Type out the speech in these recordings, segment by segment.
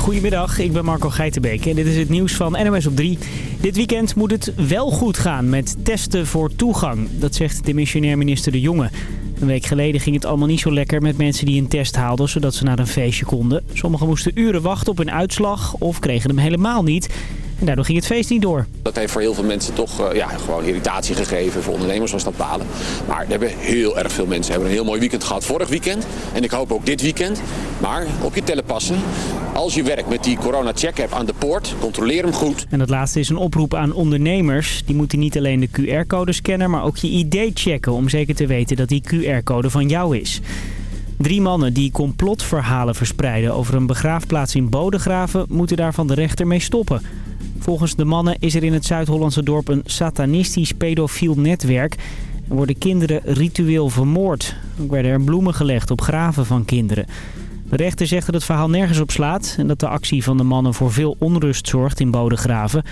Goedemiddag, ik ben Marco Geitenbeek en dit is het nieuws van NMS op 3. Dit weekend moet het wel goed gaan met testen voor toegang. Dat zegt de missionair minister De Jonge. Een week geleden ging het allemaal niet zo lekker met mensen die een test haalden... zodat ze naar een feestje konden. Sommigen moesten uren wachten op een uitslag of kregen hem helemaal niet... En daardoor ging het feest niet door. Dat heeft voor heel veel mensen toch uh, ja, gewoon irritatie gegeven. Voor ondernemers was dat balen. Maar er hebben heel erg veel mensen hebben een heel mooi weekend gehad. Vorig weekend. En ik hoop ook dit weekend. Maar op je tellen passen. Als je werkt met die corona-check-app aan de poort, controleer hem goed. En dat laatste is een oproep aan ondernemers. Die moeten niet alleen de QR-code scannen, maar ook je ID checken... om zeker te weten dat die QR-code van jou is. Drie mannen die complotverhalen verspreiden over een begraafplaats in Bodegraven... moeten daar van de rechter mee stoppen. Volgens de mannen is er in het Zuid-Hollandse dorp een satanistisch pedofiel netwerk. Er worden kinderen ritueel vermoord. Ook werden er bloemen gelegd op graven van kinderen. De rechter zegt dat het verhaal nergens op slaat... en dat de actie van de mannen voor veel onrust zorgt in Bodegraven.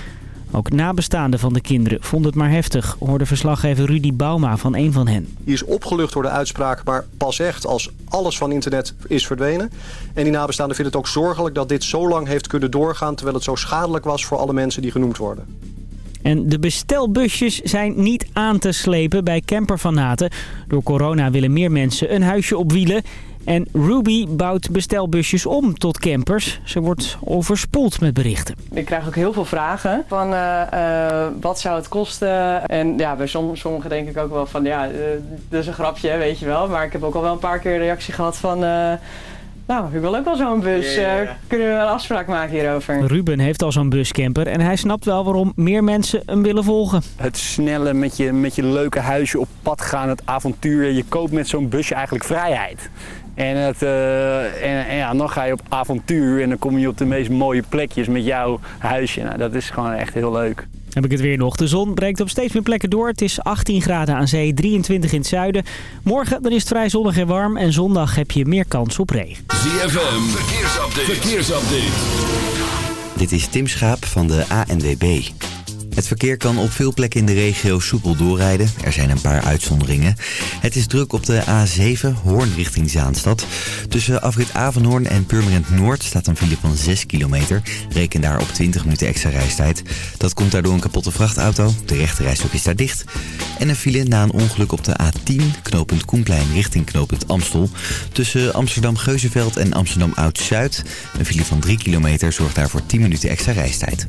Ook nabestaanden van de kinderen vonden het maar heftig, hoorde verslaggever Rudy Bauma van een van hen. Die is opgelucht door de uitspraak, maar pas echt als alles van internet is verdwenen. En die nabestaanden vinden het ook zorgelijk dat dit zo lang heeft kunnen doorgaan... terwijl het zo schadelijk was voor alle mensen die genoemd worden. En de bestelbusjes zijn niet aan te slepen bij camperfanaten. Door corona willen meer mensen een huisje op wielen. En Ruby bouwt bestelbusjes om tot campers. Ze wordt overspoeld met berichten. Ik krijg ook heel veel vragen van uh, uh, wat zou het kosten. En ja, bij sommigen denk ik ook wel van ja, uh, dat is een grapje, weet je wel. Maar ik heb ook al wel een paar keer reactie gehad van... Nou, ik wil ook wel zo'n bus. Yeah. Uh, kunnen we een afspraak maken hierover? Ruben heeft al zo'n buscamper en hij snapt wel waarom meer mensen hem willen volgen. Het snelle met je, met je leuke huisje op pad gaan, het avontuur. Je koopt met zo'n busje eigenlijk vrijheid. En, het, uh, en, en, ja, dan ga je op avontuur en dan kom je op de meest mooie plekjes met jouw huisje. Nou, dat is gewoon echt heel leuk. Heb ik het weer nog. De zon breekt op steeds meer plekken door. Het is 18 graden aan zee, 23 in het zuiden. Morgen dan is het vrij zonnig en warm. En zondag heb je meer kans op regen. ZFM, verkeersupdate. verkeersupdate. Dit is Tim Schaap van de ANWB. Het verkeer kan op veel plekken in de regio soepel doorrijden. Er zijn een paar uitzonderingen. Het is druk op de A7, Hoorn richting Zaanstad. Tussen afrit Avenhoorn en Purmerend Noord staat een file van 6 kilometer. Reken daar op 20 minuten extra reistijd. Dat komt daardoor een kapotte vrachtauto. De rechterrijstok is daar dicht. En een file na een ongeluk op de A10, knooppunt Koenplein richting knooppunt Amstel. Tussen Amsterdam-Geuzenveld en Amsterdam Oud-Zuid. Een file van 3 kilometer zorgt daarvoor 10 minuten extra reistijd.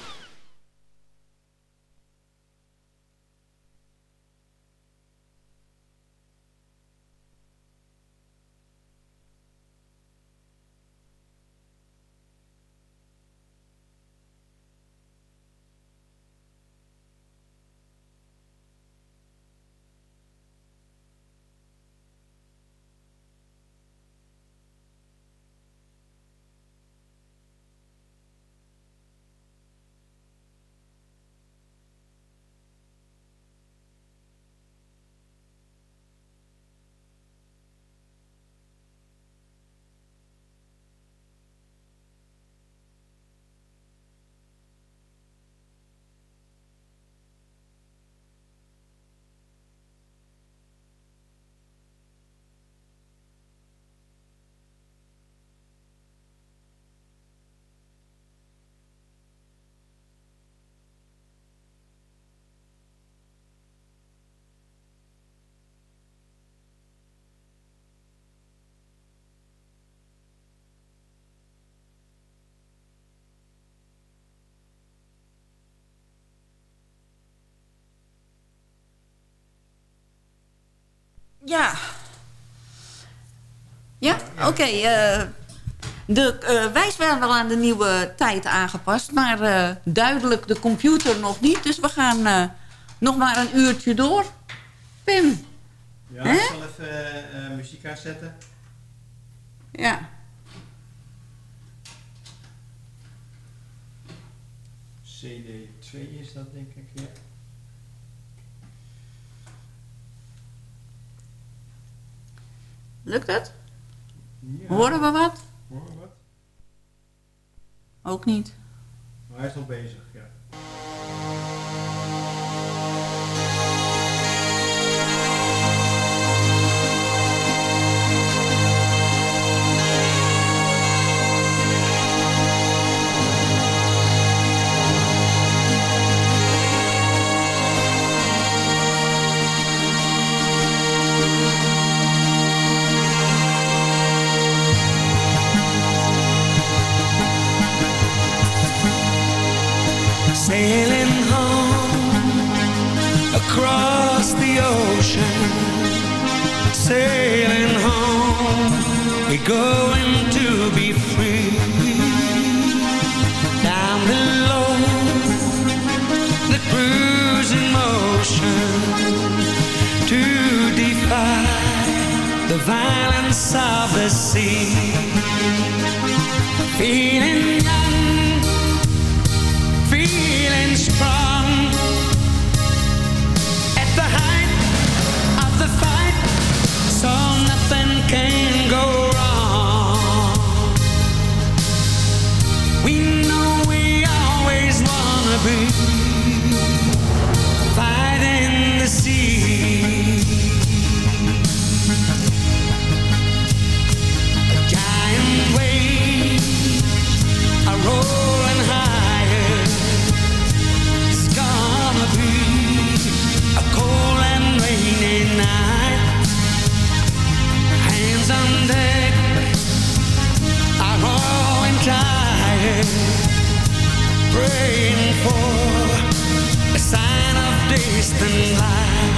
Ja. Ja? Oké. eh, de uh, wijs werden wel aan de nieuwe tijd aangepast. Maar uh, duidelijk de computer nog niet. Dus we gaan uh, nog maar een uurtje door. Pim. Ja, He? ik zal even muziek aanzetten. Ja. CD2 is dat denk ik, ja. Lukt het? Ja. Horen we wat? Horen we wat? Ook niet. Maar hij is al bezig, ja. Sailing home, we're going to be free. Down below, the cruising motion to defy the violence of the sea. Feeling praying for a sign of distant light.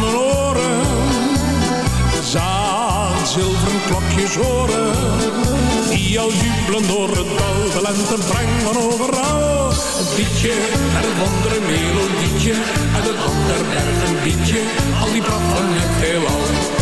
Mijn zilveren klokjes horen. Die al jubelen door het dal, de lente brengen overal. Het liedje en het wondere melodietje, uit het ander bergen liedje, al die pracht van het heelal.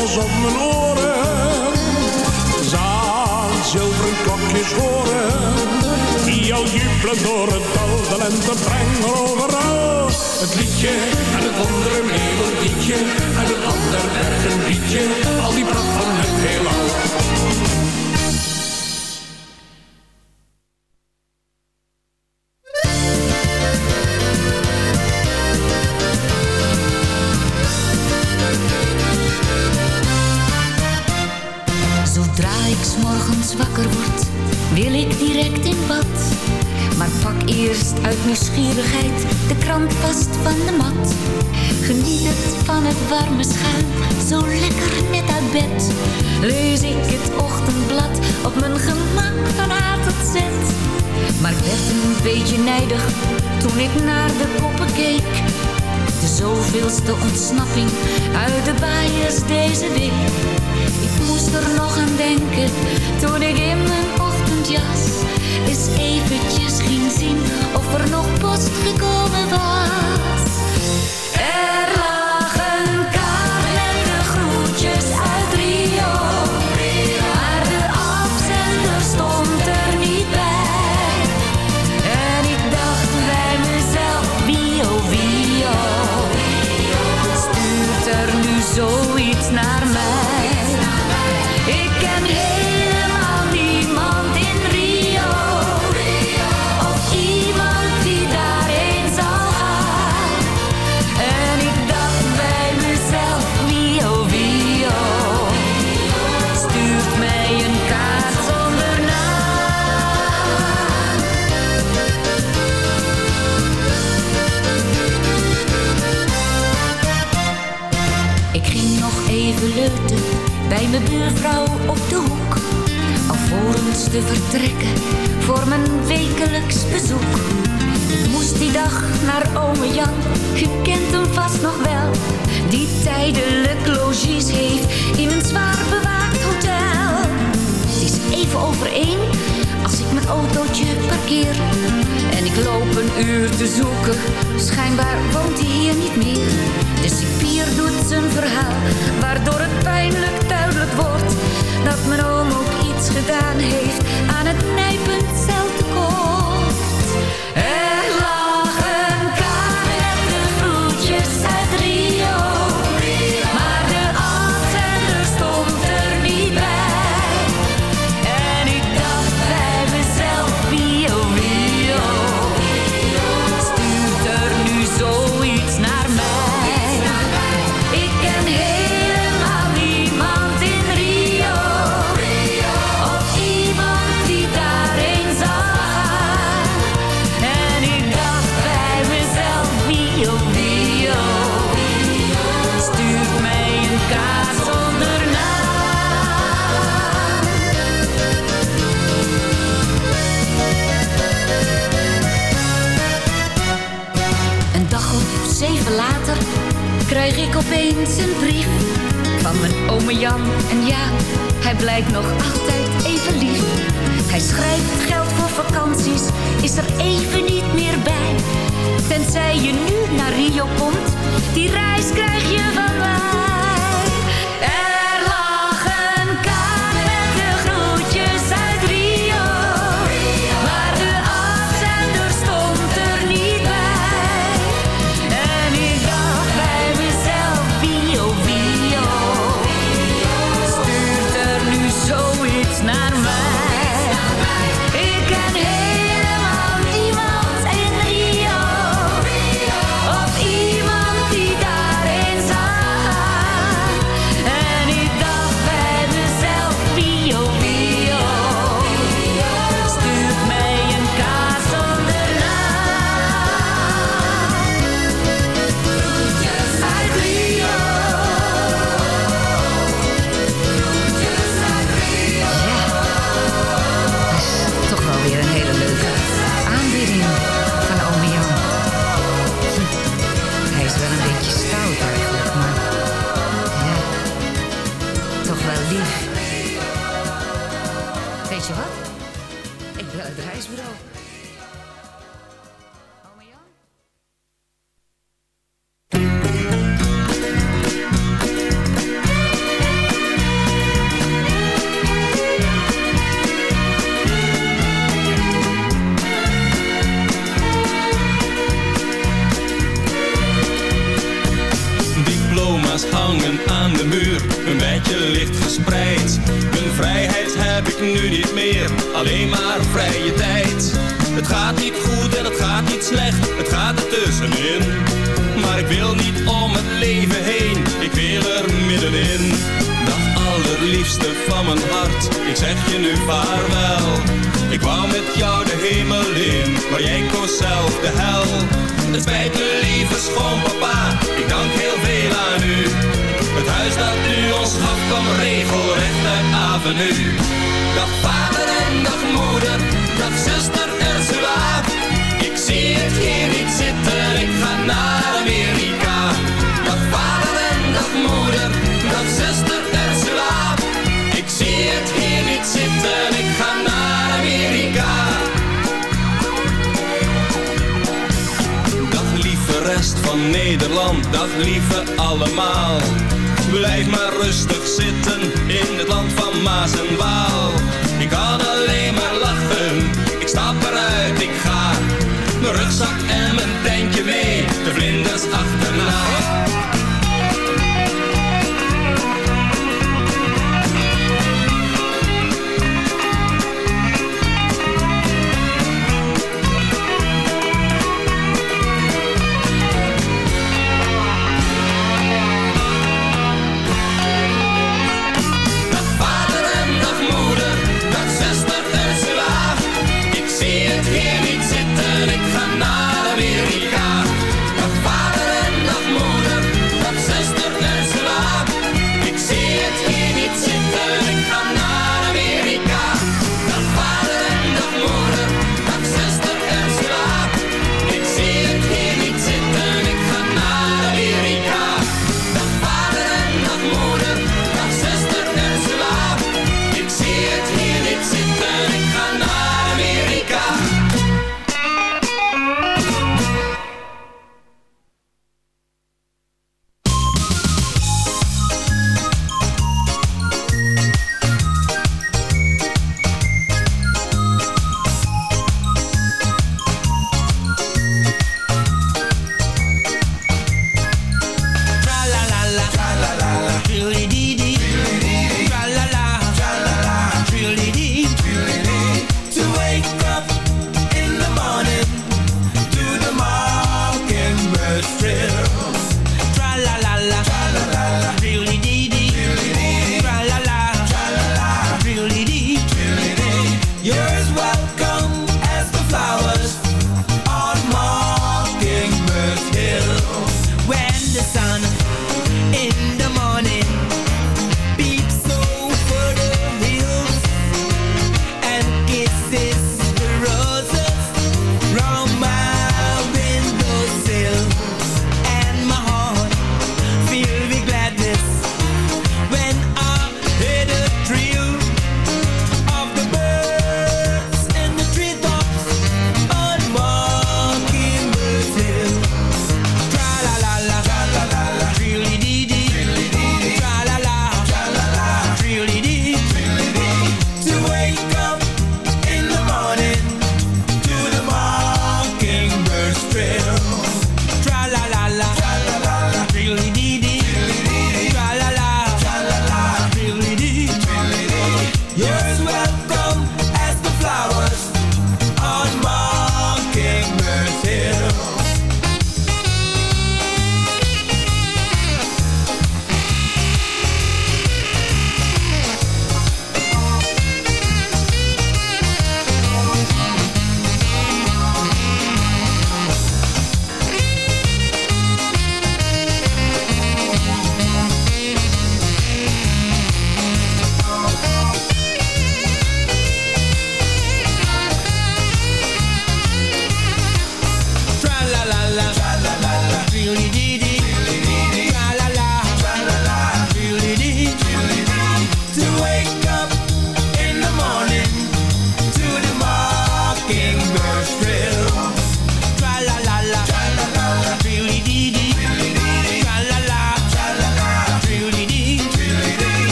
Is alsof mijn oren zaad zilveren klokjes horen. Die jou jubelen door het dal, de lente brengen overal. Het liedje en het wondere melodietje, en het ander bergen liedje, al die pracht van het heelal. Krant vast van de mat. Geniet het van het warme schuim, zo lekker net uit bed. Lees ik het ochtendblad op mijn gemak van A tot Z. Maar ik werd een beetje nijdig toen ik naar de koppen keek. De zoveelste ontsnapping uit de baaiers deze week. Ik moest er nog aan denken toen ik in mijn eens eventjes ging zien of er nog post gekomen was. Mijn buurvrouw op de hoek. Alvorens te vertrekken voor mijn wekelijks bezoek. Ik moest die dag naar ome Jan, je kent hem vast nog wel. Die tijdelijk logies heeft in een zwaar bewaakt hotel. Het is even over één als ik mijn autootje parkeer. En ik loop een uur te zoeken, schijnbaar woont hij hier niet meer. De cipier doet zijn verhaal, waardoor het pijnlijk duidelijk wordt dat mijn oom ook iets gedaan heeft aan het nijpend een brief van mijn ome Jan. En ja, hij blijkt nog altijd even lief. Hij schrijft geld voor vakanties, is er even niet meer bij. Tenzij je nu naar Rio komt, die reis krijg je van mij. Ik kan alleen maar lachen. Ik stap eruit, ik ga. Mijn rugzak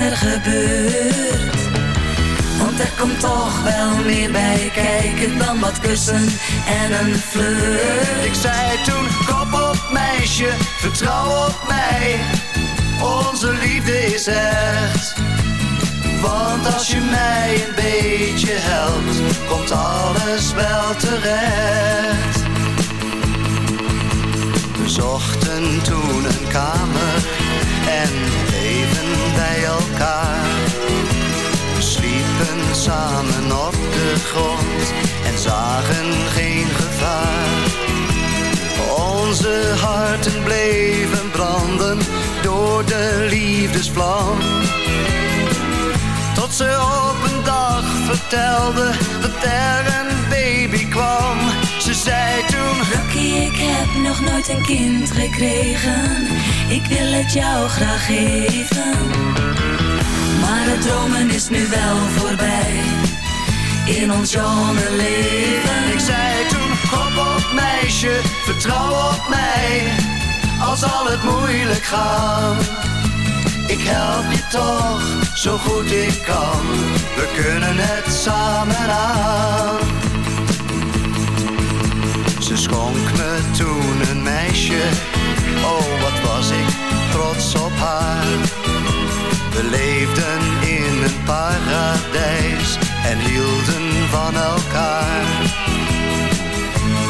er gebeurt. Want er komt toch wel meer bij kijken dan wat kussen en een flirt. Ik zei toen, kop op meisje, vertrouw op mij. Onze liefde is echt. Want als je mij een beetje helpt, komt alles wel terecht. We zochten toen een kamer en bleven bij elkaar. Sliepen samen op de grond en zagen geen gevaar. Onze harten bleven branden door de liefdesvlam. Tot ze op een dag vertelde dat er een baby kwam. Ze zei toen... Rocky, ik heb nog nooit een kind gekregen. Ik wil het jou graag geven. Maar het dromen is nu wel voorbij. In ons jonge leven. Ik zei toen, hop op meisje, vertrouw op mij. Al zal het moeilijk gaan. Ik help je toch, zo goed ik kan. We kunnen het samen aan. Ze schonk me toen een meisje. Oh, wat was ik trots op haar. We leefden in een paradijs en hielden van elkaar.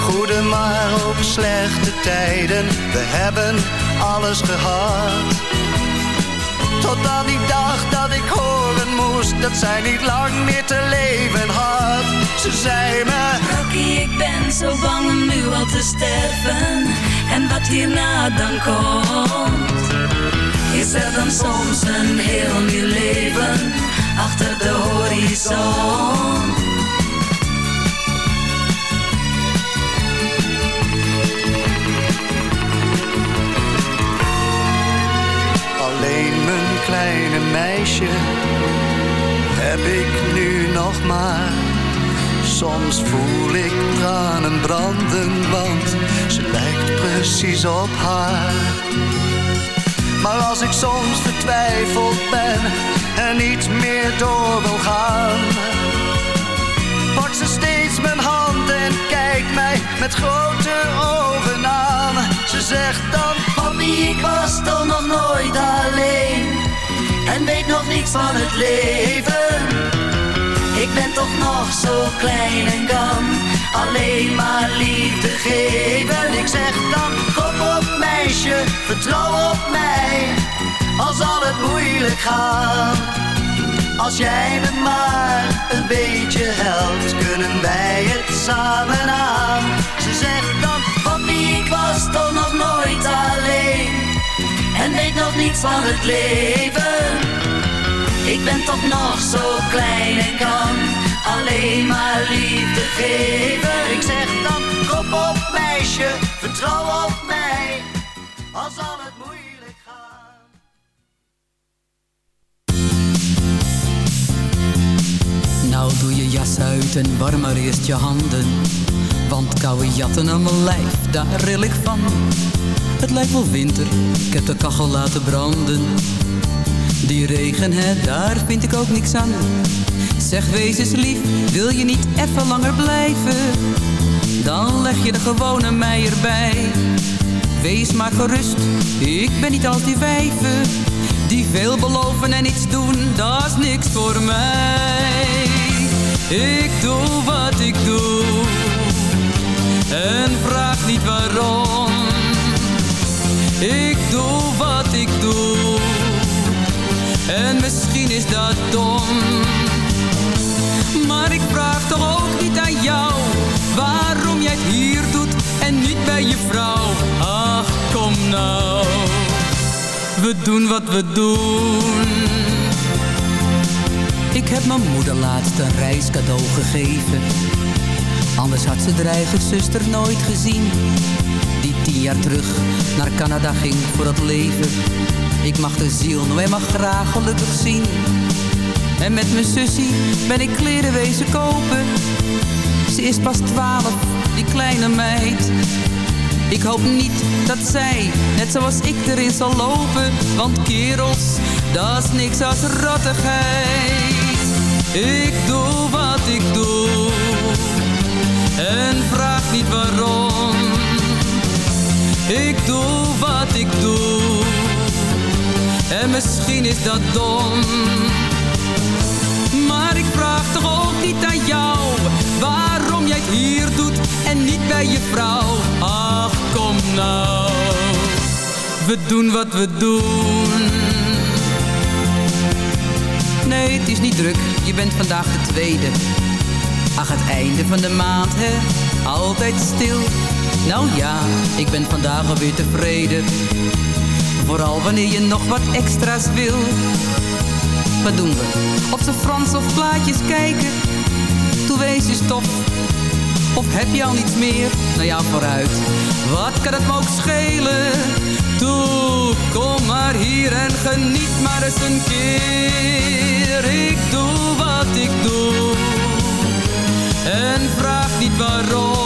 Goede maar ook slechte tijden, we hebben alles gehad. Tot aan die dag dat ik horen moest dat zij niet lang meer te leven had. Ze zei me... Rocky, ik ben zo bang om nu al te sterven. En wat hierna dan komt. Is er dan soms een heel nieuw leven achter de horizon? Meisje heb ik nu nog maar. Soms voel ik tranen branden, want ze lijkt precies op haar. Maar als ik soms vertwijfeld ben en niet meer door wil gaan, pakt ze steeds mijn hand en kijkt mij met grote ogen aan. Ze zegt dan, papi, ik was toch nog nooit alleen en weet nog niets van het leven. Ik ben toch nog zo klein en kan alleen maar liefde geven. Ik zeg dan, kop op meisje, vertrouw op mij, al zal het moeilijk gaan. Als jij me maar een beetje helpt, kunnen wij het samen aan. Ze zegt dan, papi, ik was toch nog nooit alleen en weet nog niets van het leven. Ik ben toch nog zo klein en kan alleen maar liefde geven. Ik zeg dan, kop op meisje, vertrouw op mij, al zal het moeilijk gaan. Nou doe je jas uit en warm eerst je handen. Want koude jatten aan mijn lijf, daar ril ik van. Het lijkt wel winter, ik heb de kachel laten branden. Die regen, hè, daar vind ik ook niks aan. Zeg, wees eens lief, wil je niet even langer blijven? Dan leg je er gewoon een mei erbij. Wees maar gerust, ik ben niet als die wijven. Die veel beloven en iets doen, dat is niks voor mij. Ik doe wat ik doe. En vraag niet waarom. Ik doe wat ik doe. En misschien is dat dom. Maar ik vraag toch ook niet aan jou Waarom jij het hier doet en niet bij je vrouw. Ach, kom nou. We doen wat we doen. Ik heb mijn moeder laatst een reiscadeau gegeven. Anders had ze de eigen zuster nooit gezien. Tien jaar terug naar Canada ging voor het leven. Ik mag de ziel nou eenmaal graag gelukkig zien. En met mijn sussie ben ik kleren wezen kopen. Ze is pas twaalf, die kleine meid. Ik hoop niet dat zij, net zoals ik, erin zal lopen. Want kerels, dat is niks als rottigheid. Ik doe wat ik doe. En vraag niet waarom. Ik doe wat ik doe. En misschien is dat dom. Maar ik vraag toch ook niet aan jou Waarom jij hier doet en niet bij je vrouw. Ach kom nou. We doen wat we doen. Nee, het is niet druk, je bent vandaag de tweede. Ach, het einde van de maand, hè, altijd stil Nou ja, ik ben vandaag alweer tevreden Vooral wanneer je nog wat extra's wil wat doen we? Op ze Frans of plaatjes kijken? Toen wees je stof. Of heb je al niets meer? Nou ja, vooruit. Wat kan het me ook schelen? Toe, kom maar hier en geniet maar eens een keer. Ik doe wat ik doe. En vraag niet waarom.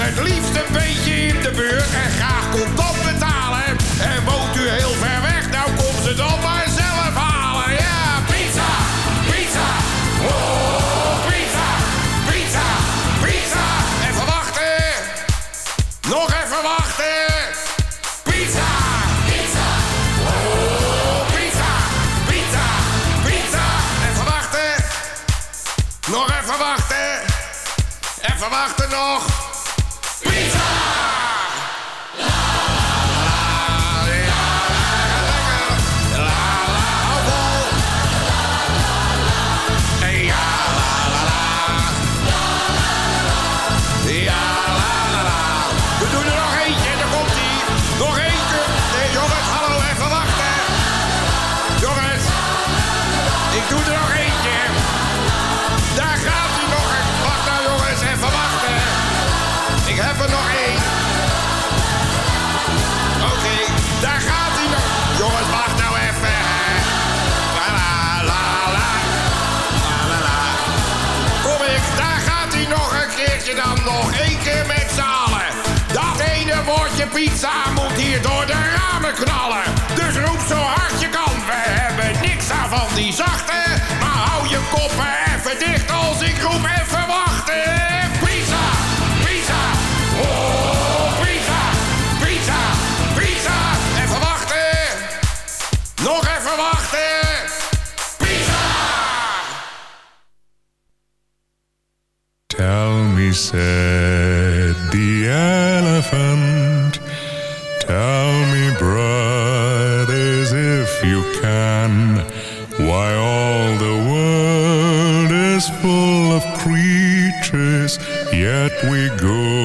Het liefst een beetje in de buurt en graag contant betalen. En woont u heel ver weg, nou komt het dan maar zelf halen. Ja, pizza, pizza, oh, pizza, pizza, pizza. En verwachten? nog even wachten. Pizza, pizza, oh, pizza, pizza, pizza. En verwachten? nog even wachten. En verwachten nog. pizza moet hier door de ramen knallen. Dus roep zo hard je kan, we hebben niks aan van die zachte. Maar hou je koppen even dicht als ik roep full of creatures, yet we go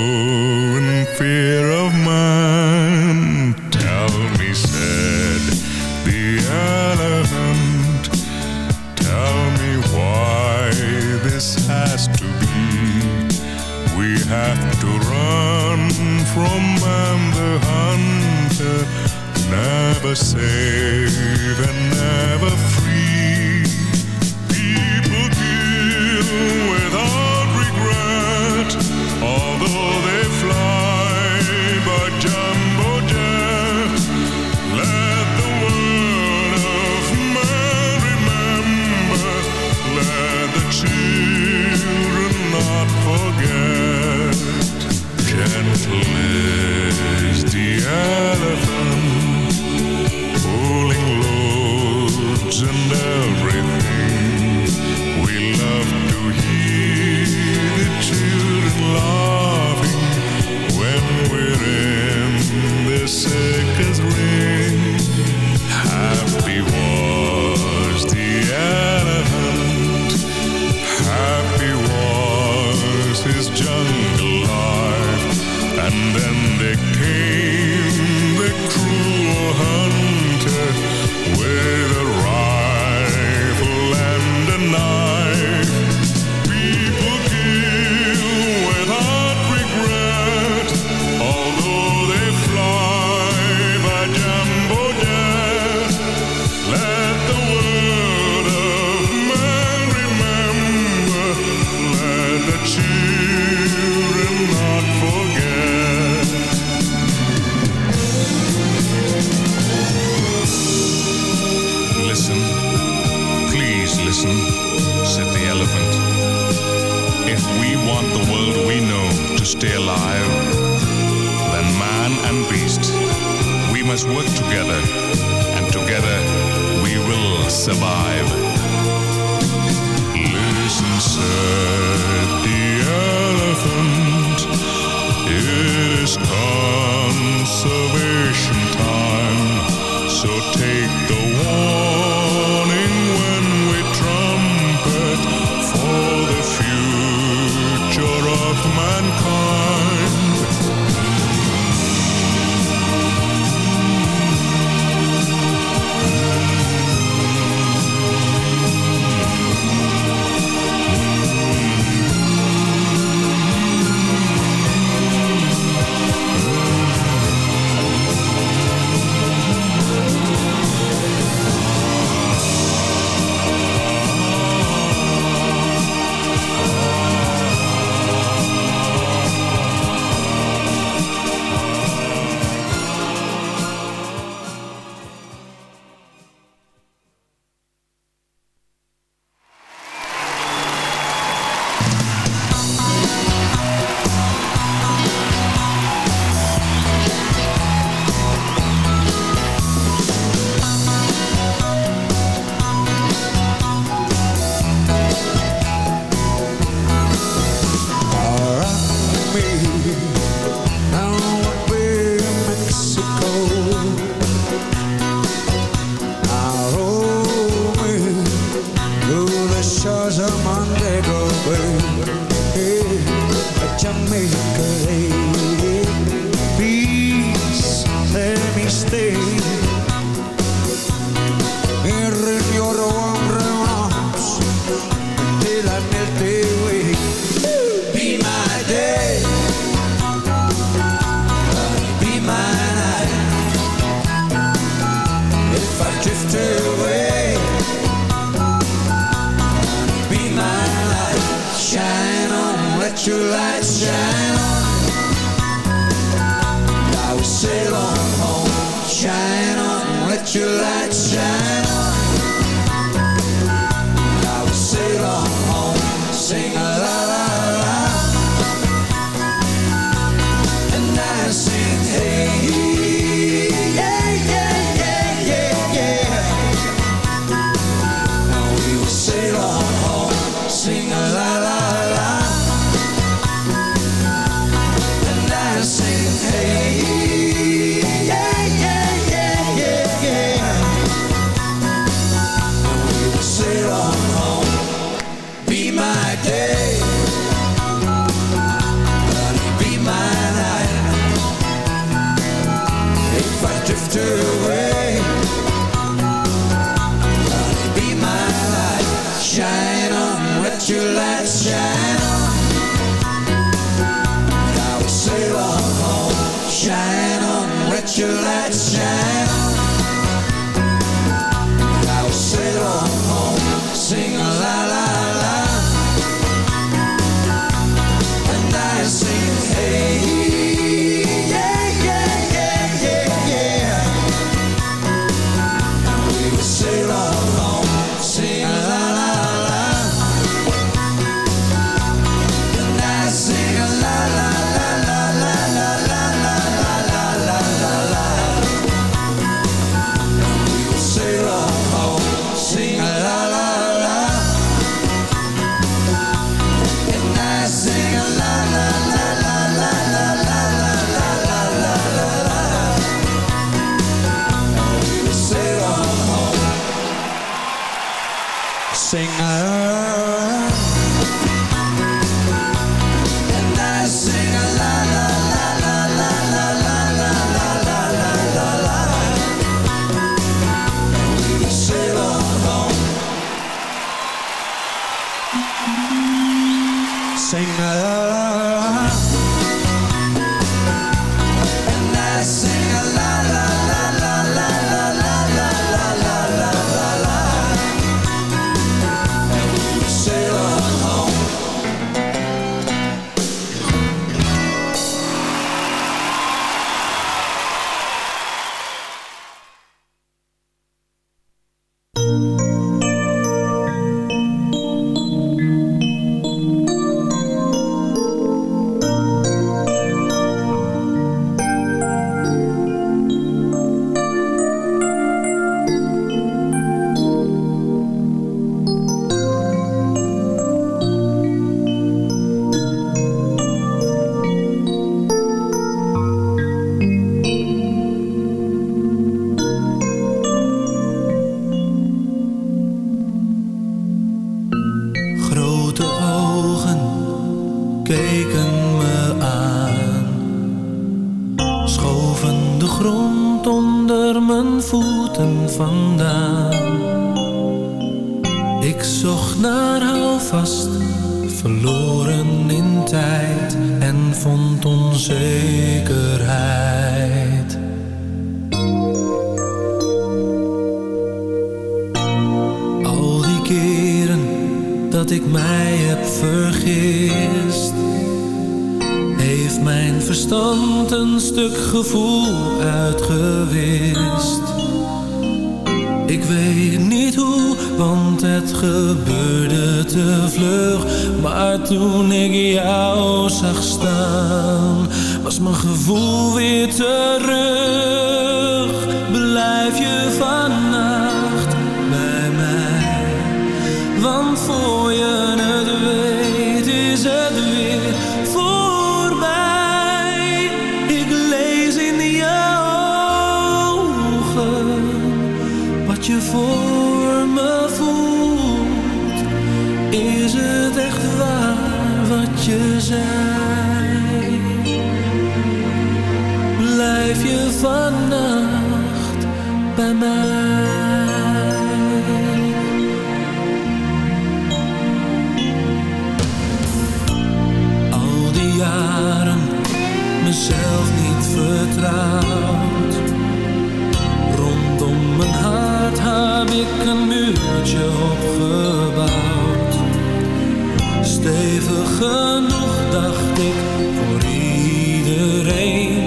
dacht ik voor iedereen.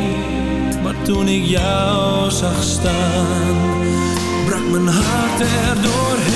Maar toen ik jou zag staan, brak mijn hart er doorheen.